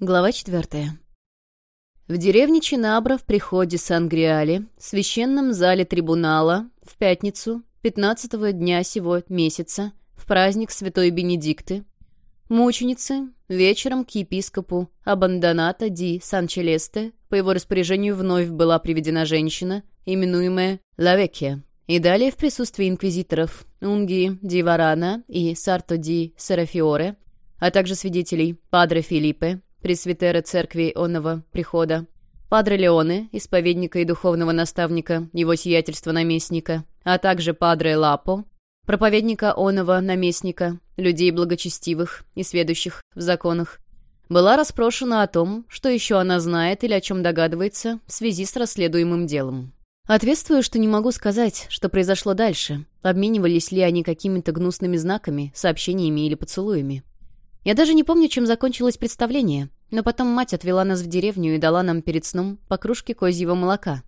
Глава четвертая. В деревне Чинабра в приходе Сан-Гриале, в священном зале трибунала, в пятницу, 15 дня сего месяца, в праздник Святой Бенедикты, мученицы вечером к епископу Абандоната ди Сан-Челесте по его распоряжению вновь была приведена женщина, именуемая Лавекия, и далее в присутствии инквизиторов Унги ди Варана и Сарто ди Серафиоре, а также свидетелей Падре Филиппе, пресвитера церкви онного прихода, Падре Леоне, исповедника и духовного наставника, его сиятельства наместника, а также Падре Лапо, проповедника оного наместника, людей благочестивых и сведущих в законах, была расспрошена о том, что еще она знает или о чем догадывается в связи с расследуемым делом. Ответствую, что не могу сказать, что произошло дальше, обменивались ли они какими-то гнусными знаками, сообщениями или поцелуями. Я даже не помню, чем закончилось представление, но потом мать отвела нас в деревню и дала нам перед сном по кружке козьего молока.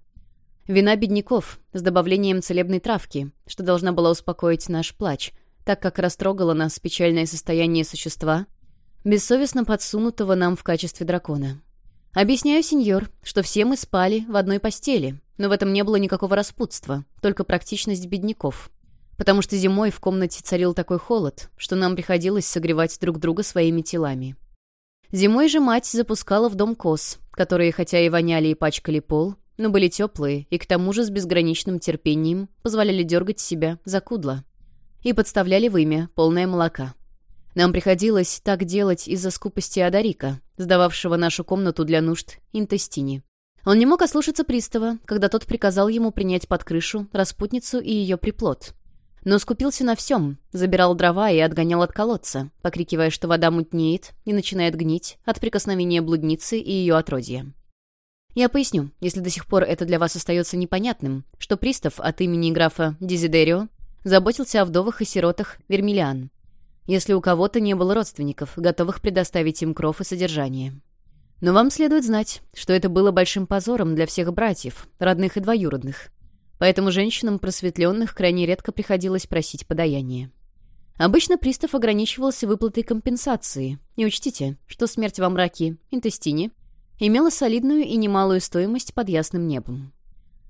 Вина бедняков с добавлением целебной травки, что должна была успокоить наш плач, так как растрогало нас печальное состояние существа, бессовестно подсунутого нам в качестве дракона. Объясняю, сеньор, что все мы спали в одной постели, но в этом не было никакого распутства, только практичность бедняков потому что зимой в комнате царил такой холод, что нам приходилось согревать друг друга своими телами. Зимой же мать запускала в дом коз, которые хотя и воняли и пачкали пол, но были теплые и к тому же с безграничным терпением позволяли дергать себя за кудло. И подставляли в имя полное молока. Нам приходилось так делать из-за скупости Адарика, сдававшего нашу комнату для нужд интестини. Он не мог ослушаться пристава, когда тот приказал ему принять под крышу распутницу и ее приплод, но скупился на всем, забирал дрова и отгонял от колодца, покрикивая, что вода мутнеет и начинает гнить от прикосновения блудницы и ее отродья. Я поясню, если до сих пор это для вас остается непонятным, что пристав от имени графа Дезидерио заботился о вдовах и сиротах Вермиллиан, если у кого-то не было родственников, готовых предоставить им кров и содержание. Но вам следует знать, что это было большим позором для всех братьев, родных и двоюродных, поэтому женщинам просветленных крайне редко приходилось просить подаяние. Обычно пристав ограничивался выплатой компенсации. И учтите, что смерть во мраке интестине имела солидную и немалую стоимость под ясным небом.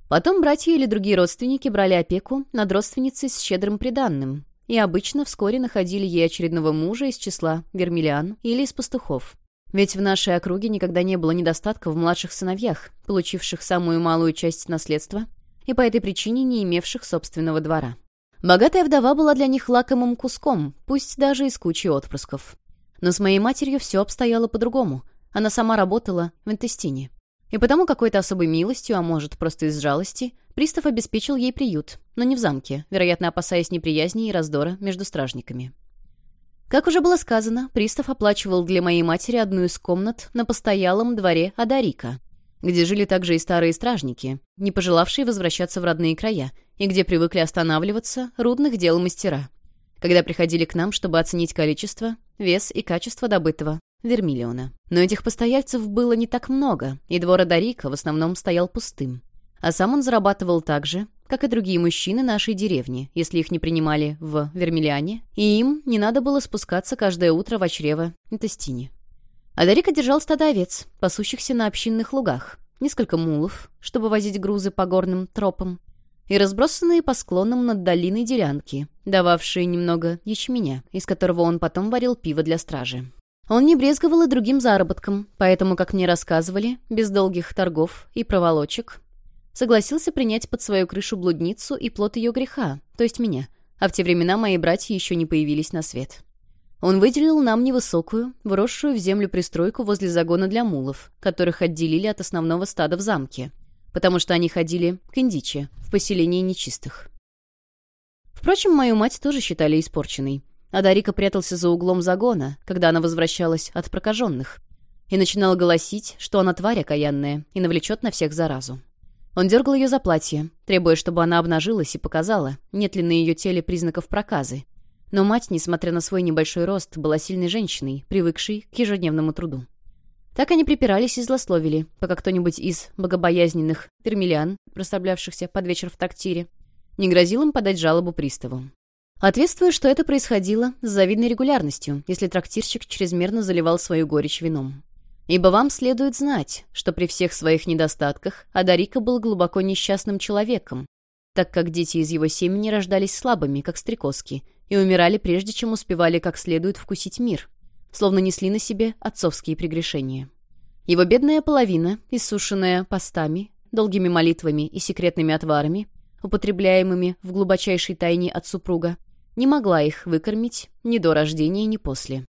Потом братья или другие родственники брали опеку над родственницей с щедрым приданным, и обычно вскоре находили ей очередного мужа из числа вермиллиан или из пастухов. Ведь в нашей округе никогда не было недостатка в младших сыновьях, получивших самую малую часть наследства и по этой причине не имевших собственного двора. Богатая вдова была для них лакомым куском, пусть даже из кучи отпрысков. Но с моей матерью все обстояло по-другому. Она сама работала в интестине. И потому какой-то особой милостью, а может, просто из жалости, пристав обеспечил ей приют, но не в замке, вероятно, опасаясь неприязни и раздора между стражниками. Как уже было сказано, пристав оплачивал для моей матери одну из комнат на постоялом дворе Адарика, где жили также и старые стражники, не пожелавшие возвращаться в родные края, и где привыкли останавливаться рудных дел мастера, когда приходили к нам, чтобы оценить количество, вес и качество добытого вермиллиона. Но этих постояльцев было не так много, и двор Адарика в основном стоял пустым. А сам он зарабатывал так же, как и другие мужчины нашей деревни, если их не принимали в Вермиллиане, и им не надо было спускаться каждое утро в чрево Интестине. Адарика держал стадо овец, пасущихся на общинных лугах, несколько мулов, чтобы возить грузы по горным тропам, и разбросанные по склонам над долиной делянки, дававшие немного ячменя, из которого он потом варил пиво для стражи. Он не брезговал и другим заработком, поэтому, как мне рассказывали, без долгих торгов и проволочек, согласился принять под свою крышу блудницу и плод ее греха, то есть меня, а в те времена мои братья еще не появились на свет. Он выделил нам невысокую, вросшую в землю пристройку возле загона для мулов, которых отделили от основного стада в замке, потому что они ходили к Индиче, в поселении нечистых. Впрочем, мою мать тоже считали испорченной, а Дарика прятался за углом загона, когда она возвращалась от прокаженных, и начинал голосить, что она тварь окаянная и навлечет на всех заразу. Он дергал ее за платье, требуя, чтобы она обнажилась и показала, нет ли на ее теле признаков проказы, но мать, несмотря на свой небольшой рост, была сильной женщиной, привыкшей к ежедневному труду. Так они припирались и злословили, пока кто-нибудь из богобоязненных термилян, расставлявшихся под вечер в трактире, не грозил им подать жалобу приставу. Ответствую, что это происходило с завидной регулярностью, если трактирщик чрезмерно заливал свою горечь вином. Ибо вам следует знать, что при всех своих недостатках Адарика был глубоко несчастным человеком, так как дети из его семьи рождались слабыми, как стрекозки, и умирали прежде, чем успевали как следует вкусить мир, словно несли на себе отцовские прегрешения. Его бедная половина, иссушенная постами, долгими молитвами и секретными отварами, употребляемыми в глубочайшей тайне от супруга, не могла их выкормить ни до рождения, ни после.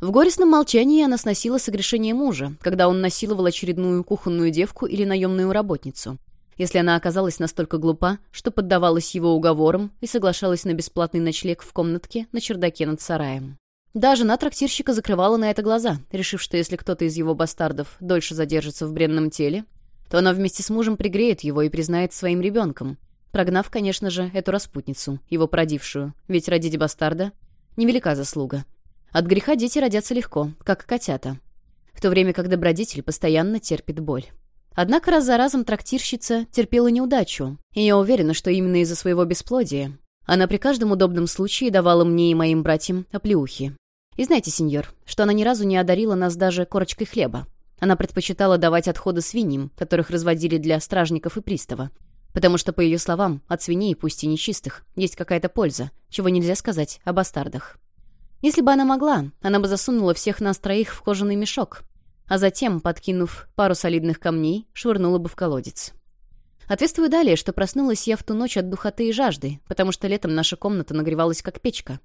В горестном молчании она сносила согрешение мужа, когда он насиловал очередную кухонную девку или наемную работницу. Если она оказалась настолько глупа, что поддавалась его уговорам и соглашалась на бесплатный ночлег в комнатке на чердаке над сараем. Да, жена трактирщика закрывала на это глаза, решив, что если кто-то из его бастардов дольше задержится в бренном теле, то она вместе с мужем пригреет его и признает своим ребенком, прогнав, конечно же, эту распутницу, его породившую, ведь родить бастарда — невелика заслуга. От греха дети родятся легко, как котята, в то время как добродетель постоянно терпит боль. Однако раз за разом трактирщица терпела неудачу, и я уверена, что именно из-за своего бесплодия она при каждом удобном случае давала мне и моим братьям оплеухи. И знаете, сеньор, что она ни разу не одарила нас даже корочкой хлеба. Она предпочитала давать отходы свиньям, которых разводили для стражников и пристава. Потому что, по ее словам, от свиней, пусть и нечистых, есть какая-то польза, чего нельзя сказать о бастардах. Если бы она могла, она бы засунула всех нас троих в кожаный мешок, а затем, подкинув пару солидных камней, швырнула бы в колодец. Ответствую далее, что проснулась я в ту ночь от духоты и жажды, потому что летом наша комната нагревалась как печка,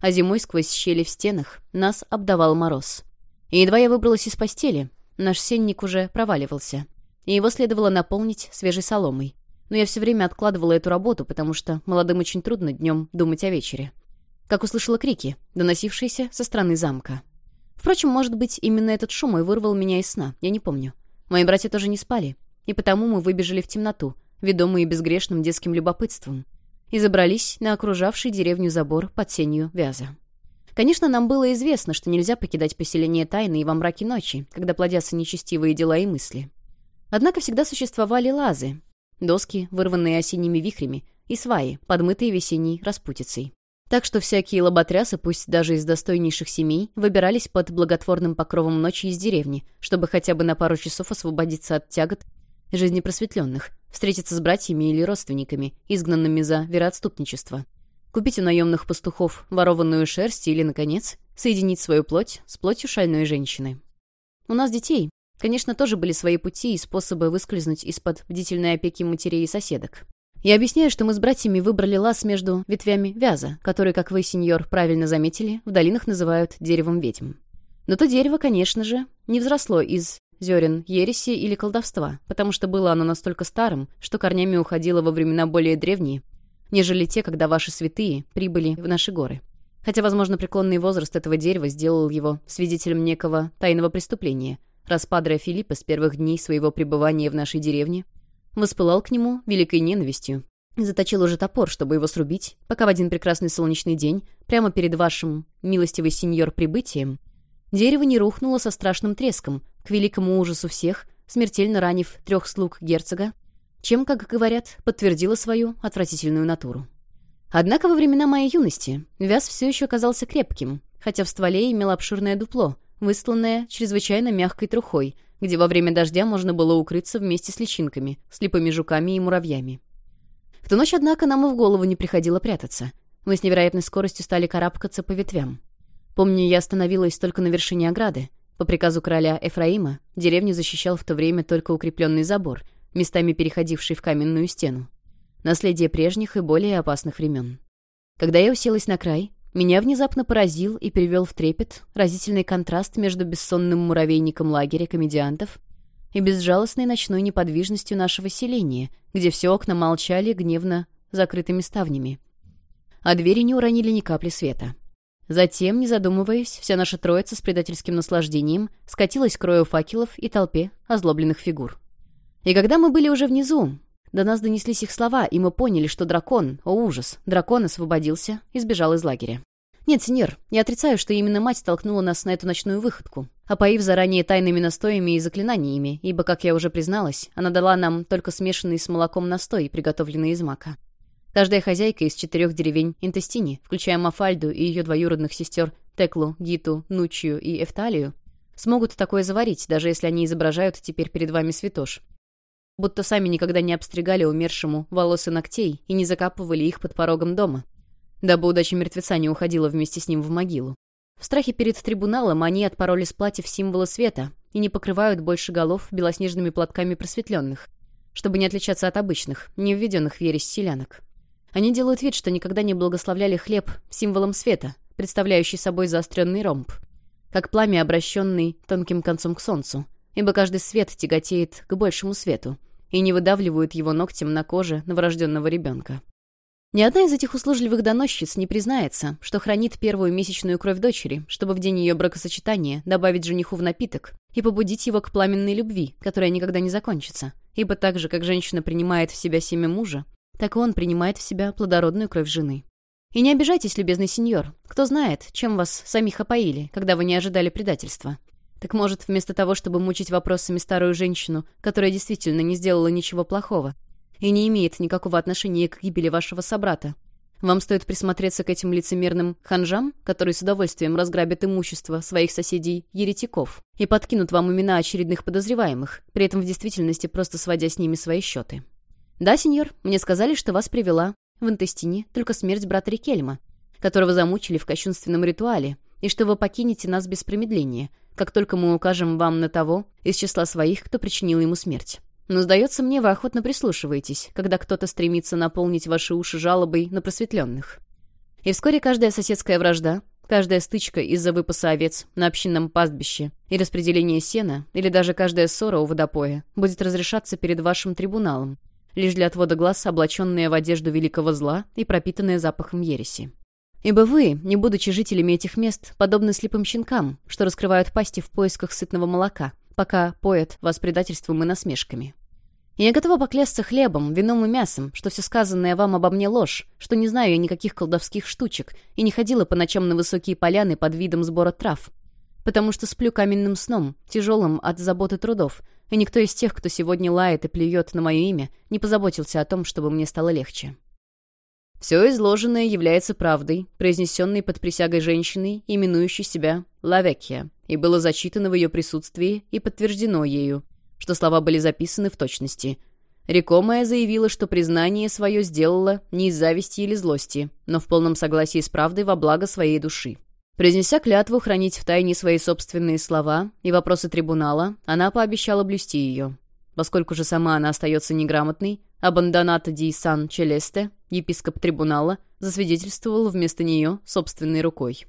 а зимой сквозь щели в стенах нас обдавал мороз. И едва я выбралась из постели, Наш сенник уже проваливался, и его следовало наполнить свежей соломой. Но я все время откладывала эту работу, потому что молодым очень трудно днем думать о вечере. Как услышала крики, доносившиеся со стороны замка. Впрочем, может быть, именно этот шум и вырвал меня из сна, я не помню. Мои братья тоже не спали, и потому мы выбежали в темноту, ведомые безгрешным детским любопытством, и забрались на окружавший деревню забор под сенью вяза. Конечно, нам было известно, что нельзя покидать поселение тайны и во мраке ночи, когда плодятся нечестивые дела и мысли. Однако всегда существовали лазы, доски, вырванные осенними вихрями, и сваи, подмытые весенней распутицей. Так что всякие лоботрясы, пусть даже из достойнейших семей, выбирались под благотворным покровом ночи из деревни, чтобы хотя бы на пару часов освободиться от тягот жизни просветленных, встретиться с братьями или родственниками, изгнанными за вероотступничество купить у наемных пастухов ворованную шерсть или, наконец, соединить свою плоть с плотью шальной женщины. У нас детей, конечно, тоже были свои пути и способы выскользнуть из-под бдительной опеки матерей и соседок. Я объясняю, что мы с братьями выбрали лаз между ветвями вяза, который, как вы, сеньор, правильно заметили, в долинах называют деревом ведьм. Но то дерево, конечно же, не взросло из зерен ереси или колдовства, потому что было оно настолько старым, что корнями уходило во времена более древние нежели те, когда ваши святые прибыли в наши горы. Хотя, возможно, преклонный возраст этого дерева сделал его свидетелем некого тайного преступления, раз Падре Филиппа с первых дней своего пребывания в нашей деревне воспылал к нему великой ненавистью заточил уже топор, чтобы его срубить, пока в один прекрасный солнечный день, прямо перед вашим, милостивый сеньор, прибытием, дерево не рухнуло со страшным треском, к великому ужасу всех, смертельно ранив трех слуг герцога чем, как говорят, подтвердила свою отвратительную натуру. Однако во времена моей юности вяз все еще оказался крепким, хотя в стволе имел обширное дупло, высланное чрезвычайно мягкой трухой, где во время дождя можно было укрыться вместе с личинками, слепыми жуками и муравьями. В ту ночь, однако, нам и в голову не приходило прятаться. Мы с невероятной скоростью стали карабкаться по ветвям. Помню, я остановилась только на вершине ограды. По приказу короля Эфраима деревню защищал в то время только укрепленный забор, местами переходивший в каменную стену. Наследие прежних и более опасных времен. Когда я уселась на край, меня внезапно поразил и привел в трепет разительный контраст между бессонным муравейником лагеря комедиантов и безжалостной ночной неподвижностью нашего селения, где все окна молчали гневно закрытыми ставнями, а двери не уронили ни капли света. Затем, не задумываясь, вся наша троица с предательским наслаждением скатилась к рою факелов и толпе озлобленных фигур. И когда мы были уже внизу, до нас донеслись их слова, и мы поняли, что дракон, о ужас, дракон освободился и сбежал из лагеря. Нет, сеньор, я отрицаю, что именно мать толкнула нас на эту ночную выходку, опоив заранее тайными настоями и заклинаниями, ибо, как я уже призналась, она дала нам только смешанный с молоком настой, приготовленный из мака. Каждая хозяйка из четырех деревень Интестини, включая Мафальду и ее двоюродных сестер Теклу, Гиту, Нучью и Эфталию, смогут такое заварить, даже если они изображают теперь перед вами святош. Будто сами никогда не обстригали умершему волосы ногтей и не закапывали их под порогом дома, дабы удача мертвеца не уходила вместе с ним в могилу. В страхе перед трибуналом они отпороли с платьев символы света и не покрывают больше голов белоснежными платками просветленных, чтобы не отличаться от обычных, не введенных в ересь селянок. Они делают вид, что никогда не благословляли хлеб символом света, представляющий собой заостренный ромб, как пламя, обращенный тонким концом к солнцу, ибо каждый свет тяготеет к большему свету и не выдавливают его ногтем на коже новорожденного ребенка. Ни одна из этих услужливых доносчиц не признается, что хранит первую месячную кровь дочери, чтобы в день ее бракосочетания добавить жениху в напиток и побудить его к пламенной любви, которая никогда не закончится. Ибо так же, как женщина принимает в себя семя мужа, так и он принимает в себя плодородную кровь жены. И не обижайтесь, любезный сеньор. Кто знает, чем вас самих опоили, когда вы не ожидали предательства. Так может, вместо того, чтобы мучить вопросами старую женщину, которая действительно не сделала ничего плохого, и не имеет никакого отношения к гибели вашего собрата. Вам стоит присмотреться к этим лицемерным ханжам, которые с удовольствием разграбят имущество своих соседей-еретиков и подкинут вам имена очередных подозреваемых, при этом в действительности просто сводя с ними свои счеты. Да, сеньор, мне сказали, что вас привела в Интестине только смерть брата Рикельма, которого замучили в кощунственном ритуале, и что вы покинете нас без промедления, как только мы укажем вам на того из числа своих, кто причинил ему смерть. Но, сдается мне, вы охотно прислушиваетесь, когда кто-то стремится наполнить ваши уши жалобой на просветленных. И вскоре каждая соседская вражда, каждая стычка из-за выпаса овец на общинном пастбище и распределения сена, или даже каждая ссора у водопоя, будет разрешаться перед вашим трибуналом, лишь для отвода глаз, облаченная в одежду великого зла и пропитанная запахом ереси. Ибо вы, не будучи жителями этих мест, подобны слепым щенкам, что раскрывают пасти в поисках сытного молока — пока поет вас предательством и насмешками. Я готова поклясться хлебом, вином и мясом, что все сказанное вам обо мне ложь, что не знаю я никаких колдовских штучек и не ходила по ночам на высокие поляны под видом сбора трав, потому что сплю каменным сном, тяжелым от заботы трудов, и никто из тех, кто сегодня лает и плюет на мое имя, не позаботился о том, чтобы мне стало легче. Все изложенное является правдой, произнесенной под присягой женщиной, именующей себя Лавекия, и было зачитано в ее присутствии и подтверждено ею, что слова были записаны в точности. Рекомая заявила, что признание свое сделала не из зависти или злости, но в полном согласии с правдой во благо своей души. Произнеся клятву хранить в тайне свои собственные слова и вопросы трибунала, она пообещала блюсти ее. Поскольку же сама она остается неграмотной, Абандоната ди Сан Челесте, епископ трибунала, засвидетельствовал вместо нее собственной рукой.